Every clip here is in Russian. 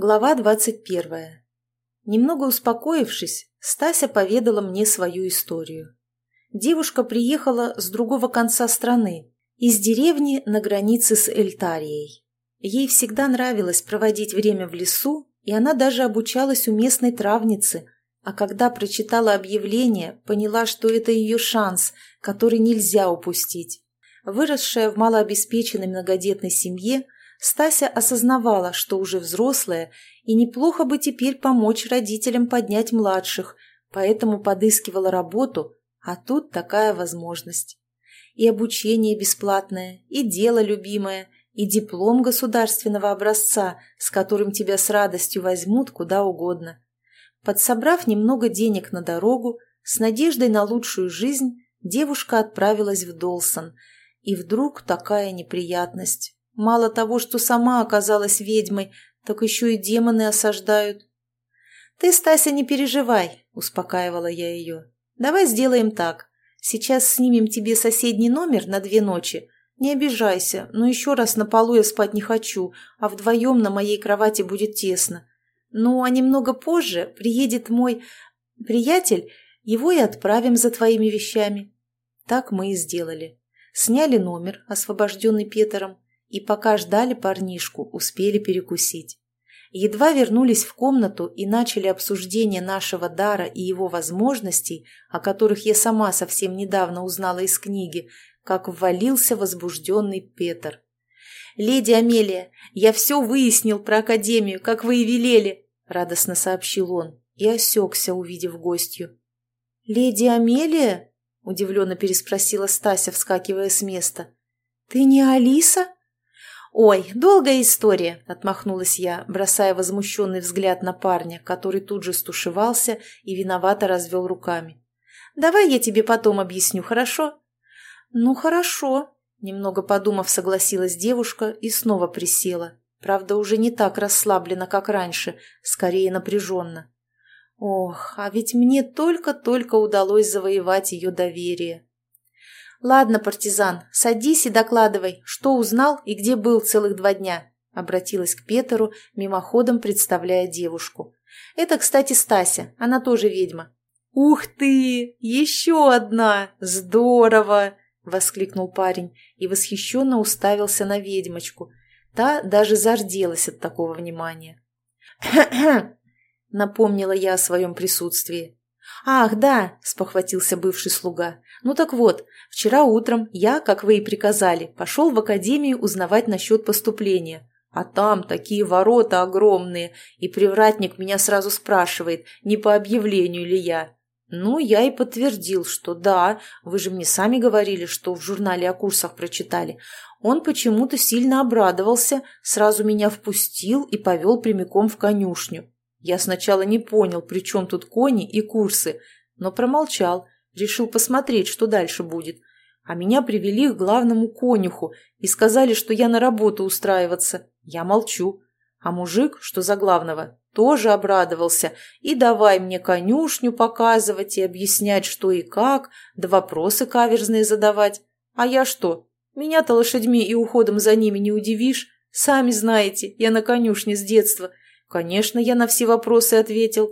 Глава двадцать первая. Немного успокоившись, Стася поведала мне свою историю. Девушка приехала с другого конца страны, из деревни на границе с Эльтарией. Ей всегда нравилось проводить время в лесу, и она даже обучалась у местной травницы, а когда прочитала объявление, поняла, что это ее шанс, который нельзя упустить. Выросшая в малообеспеченной многодетной семье – Стася осознавала, что уже взрослая, и неплохо бы теперь помочь родителям поднять младших, поэтому подыскивала работу, а тут такая возможность. И обучение бесплатное, и дело любимое, и диплом государственного образца, с которым тебя с радостью возьмут куда угодно. Подсобрав немного денег на дорогу, с надеждой на лучшую жизнь, девушка отправилась в Долсон. И вдруг такая неприятность. Мало того, что сама оказалась ведьмой, так еще и демоны осаждают. «Ты, Стася, не переживай», — успокаивала я ее. «Давай сделаем так. Сейчас снимем тебе соседний номер на две ночи. Не обижайся, но еще раз на полу я спать не хочу, а вдвоем на моей кровати будет тесно. Ну, а немного позже приедет мой приятель, его и отправим за твоими вещами». Так мы и сделали. Сняли номер, освобожденный Петером, и пока ждали парнишку, успели перекусить. Едва вернулись в комнату и начали обсуждение нашего дара и его возможностей, о которых я сама совсем недавно узнала из книги, как ввалился возбужденный Петр. «Леди Амелия, я все выяснил про Академию, как вы и велели», — радостно сообщил он и осекся, увидев гостью. «Леди Амелия?» — удивленно переспросила Стася, вскакивая с места. «Ты не Алиса?» «Ой, долгая история», — отмахнулась я, бросая возмущенный взгляд на парня, который тут же стушевался и виновато развел руками. «Давай я тебе потом объясню, хорошо?» «Ну, хорошо», — немного подумав, согласилась девушка и снова присела. Правда, уже не так расслаблена, как раньше, скорее напряженно. Ох, а ведь мне только-только удалось завоевать ее доверие. «Ладно, партизан, садись и докладывай, что узнал и где был целых два дня», обратилась к Петеру, мимоходом представляя девушку. «Это, кстати, Стася, она тоже ведьма». «Ух ты! Еще одна! Здорово!» — воскликнул парень и восхищенно уставился на ведьмочку. Та даже зарделась от такого внимания. Напомнила я о своем присутствии. «Ах, да!» – спохватился бывший слуга. «Ну так вот, вчера утром я, как вы и приказали, пошел в академию узнавать насчет поступления. А там такие ворота огромные, и привратник меня сразу спрашивает, не по объявлению ли я. Ну, я и подтвердил, что да, вы же мне сами говорили, что в журнале о курсах прочитали. Он почему-то сильно обрадовался, сразу меня впустил и повел прямиком в конюшню. Я сначала не понял, при чем тут кони и курсы, но промолчал, решил посмотреть, что дальше будет. А меня привели к главному конюху и сказали, что я на работу устраиваться. Я молчу. А мужик, что за главного, тоже обрадовался и давай мне конюшню показывать и объяснять, что и как, да вопросы каверзные задавать. А я что? Меня-то лошадьми и уходом за ними не удивишь. Сами знаете, я на конюшне с детства – Конечно, я на все вопросы ответил.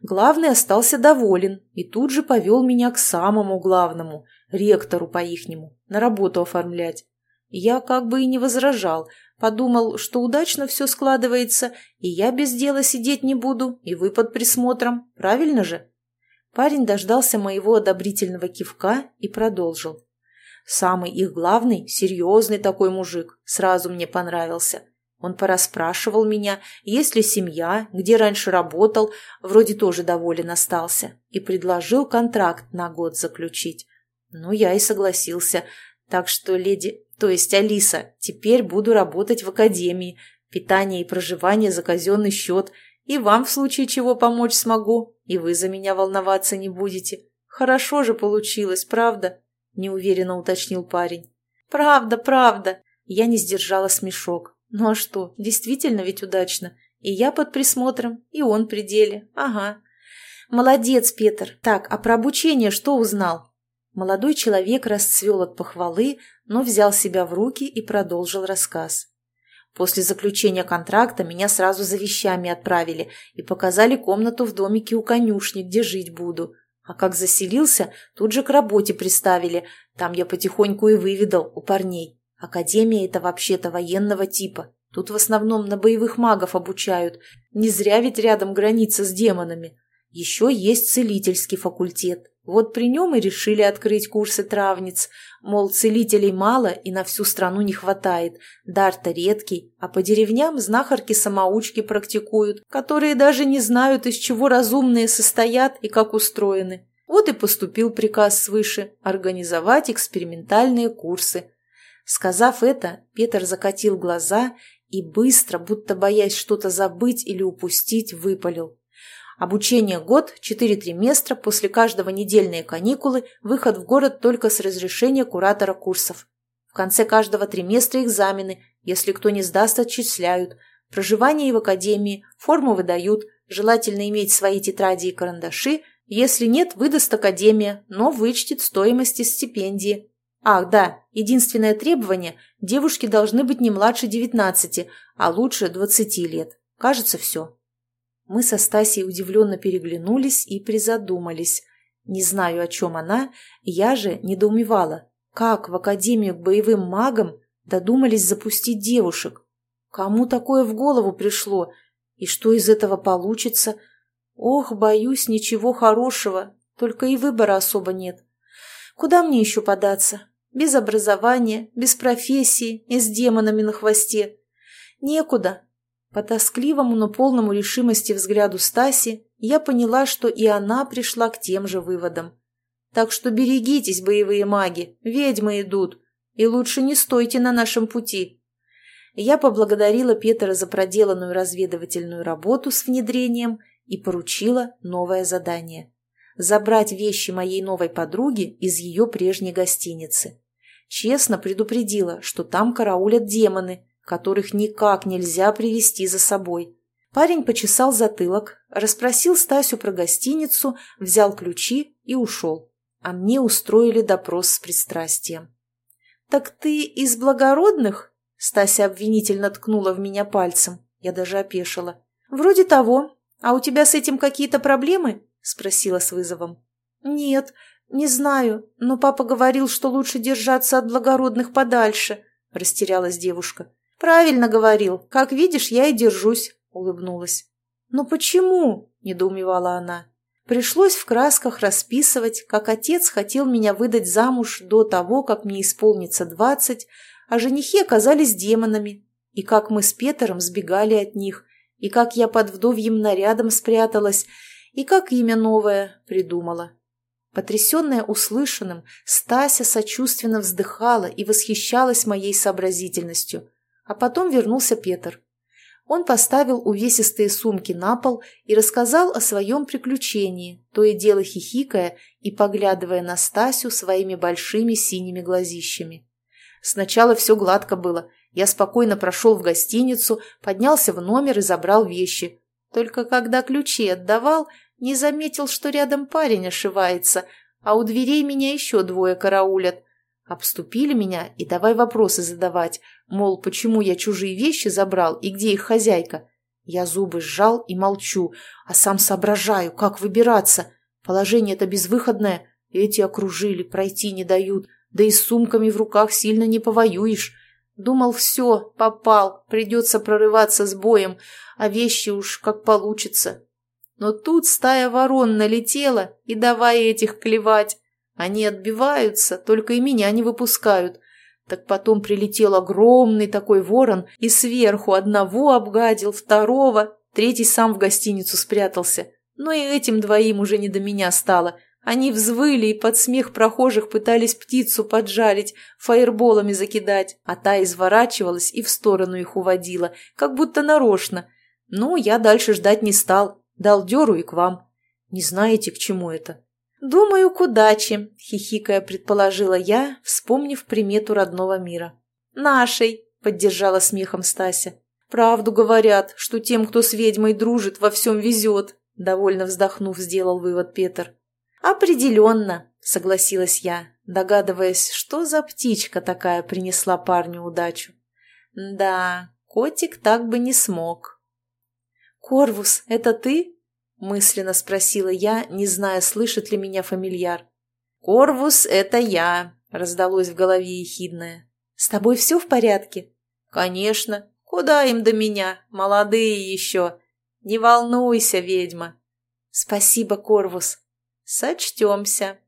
Главный остался доволен и тут же повел меня к самому главному, ректору по-ихнему, на работу оформлять. Я как бы и не возражал, подумал, что удачно все складывается, и я без дела сидеть не буду, и вы под присмотром, правильно же? Парень дождался моего одобрительного кивка и продолжил. Самый их главный, серьезный такой мужик, сразу мне понравился. Он порасспрашивал меня, есть ли семья, где раньше работал, вроде тоже доволен остался, и предложил контракт на год заключить. Ну, я и согласился. Так что, леди, то есть Алиса, теперь буду работать в академии, питание и проживание за казенный счет, и вам в случае чего помочь смогу, и вы за меня волноваться не будете. Хорошо же получилось, правда? Неуверенно уточнил парень. Правда, правда. Я не сдержала смешок. Ну а что, действительно ведь удачно. И я под присмотром, и он при деле. Ага. Молодец, Петр. Так, а про обучение что узнал? Молодой человек расцвел от похвалы, но взял себя в руки и продолжил рассказ. После заключения контракта меня сразу за вещами отправили и показали комнату в домике у конюшни, где жить буду. А как заселился, тут же к работе приставили. Там я потихоньку и выведал у парней. Академия это вообще-то военного типа. Тут в основном на боевых магов обучают. Не зря ведь рядом граница с демонами. Еще есть целительский факультет. Вот при нем и решили открыть курсы травниц. Мол, целителей мало и на всю страну не хватает. Дар-то редкий, а по деревням знахарки-самоучки практикуют, которые даже не знают, из чего разумные состоят и как устроены. Вот и поступил приказ свыше – организовать экспериментальные курсы. Сказав это, Петр закатил глаза и быстро, будто боясь что-то забыть или упустить, выпалил. Обучение год, четыре триместра, после каждого недельные каникулы, выход в город только с разрешения куратора курсов. В конце каждого триместра экзамены, если кто не сдаст, отчисляют. Проживание в академии, форму выдают, желательно иметь свои тетради и карандаши, если нет, выдаст академия, но вычтет стоимость из стипендии. Ах, да, единственное требование – девушки должны быть не младше 19, а лучше 20 лет. Кажется, все. Мы со Стасей удивленно переглянулись и призадумались. Не знаю, о чем она, я же недоумевала. Как в Академию к боевым магам додумались запустить девушек? Кому такое в голову пришло? И что из этого получится? Ох, боюсь, ничего хорошего, только и выбора особо нет. Куда мне еще податься? Без образования, без профессии и с демонами на хвосте. Некуда, по тоскливому, но полному решимости взгляду Стаси я поняла, что и она пришла к тем же выводам. Так что берегитесь, боевые маги, ведьмы идут, и лучше не стойте на нашем пути. Я поблагодарила Петра за проделанную разведывательную работу с внедрением и поручила новое задание – забрать вещи моей новой подруги из ее прежней гостиницы. Честно предупредила, что там караулят демоны – которых никак нельзя привести за собой. Парень почесал затылок, расспросил Стасю про гостиницу, взял ключи и ушел. А мне устроили допрос с пристрастием. «Так ты из благородных?» Стася обвинительно ткнула в меня пальцем. Я даже опешила. «Вроде того. А у тебя с этим какие-то проблемы?» Спросила с вызовом. «Нет, не знаю, но папа говорил, что лучше держаться от благородных подальше», растерялась девушка. «Правильно говорил. Как видишь, я и держусь», — улыбнулась. «Но почему?» — недоумевала она. Пришлось в красках расписывать, как отец хотел меня выдать замуж до того, как мне исполнится двадцать, а женихи оказались демонами, и как мы с Петером сбегали от них, и как я под вдовьим нарядом спряталась, и как имя новое придумала. Потрясенная услышанным, Стася сочувственно вздыхала и восхищалась моей сообразительностью. А потом вернулся Петр. Он поставил увесистые сумки на пол и рассказал о своем приключении, то и дело хихикая и поглядывая на Стасю своими большими синими глазищами. Сначала все гладко было. Я спокойно прошел в гостиницу, поднялся в номер и забрал вещи. Только когда ключи отдавал, не заметил, что рядом парень ошивается, а у дверей меня еще двое караулят. Обступили меня и давай вопросы задавать, мол, почему я чужие вещи забрал и где их хозяйка. Я зубы сжал и молчу, а сам соображаю, как выбираться. Положение-то безвыходное. Эти окружили, пройти не дают, да и с сумками в руках сильно не повоюешь. Думал, все, попал, придется прорываться с боем, а вещи уж как получится. Но тут стая ворон налетела и давай этих клевать. Они отбиваются, только и меня не выпускают. Так потом прилетел огромный такой ворон и сверху одного обгадил, второго, третий сам в гостиницу спрятался. Но и этим двоим уже не до меня стало. Они взвыли и под смех прохожих пытались птицу поджарить, фаерболами закидать, а та изворачивалась и в сторону их уводила, как будто нарочно. Ну, я дальше ждать не стал, дал дёру и к вам. Не знаете, к чему это? «Думаю, к удаче», — хихикая предположила я, вспомнив примету родного мира. «Нашей», — поддержала смехом Стася. «Правду говорят, что тем, кто с ведьмой дружит, во всем везет», — довольно вздохнув, сделал вывод Петр. «Определенно», — согласилась я, догадываясь, что за птичка такая принесла парню удачу. «Да, Котик так бы не смог. «Корвус, это ты?» – мысленно спросила я, не зная, слышит ли меня фамильяр. «Корвус, это я», – раздалось в голове ехидное. «С тобой все в порядке?» «Конечно. Куда им до меня? Молодые еще. Не волнуйся, ведьма». «Спасибо, Корвус». «Сочтемся».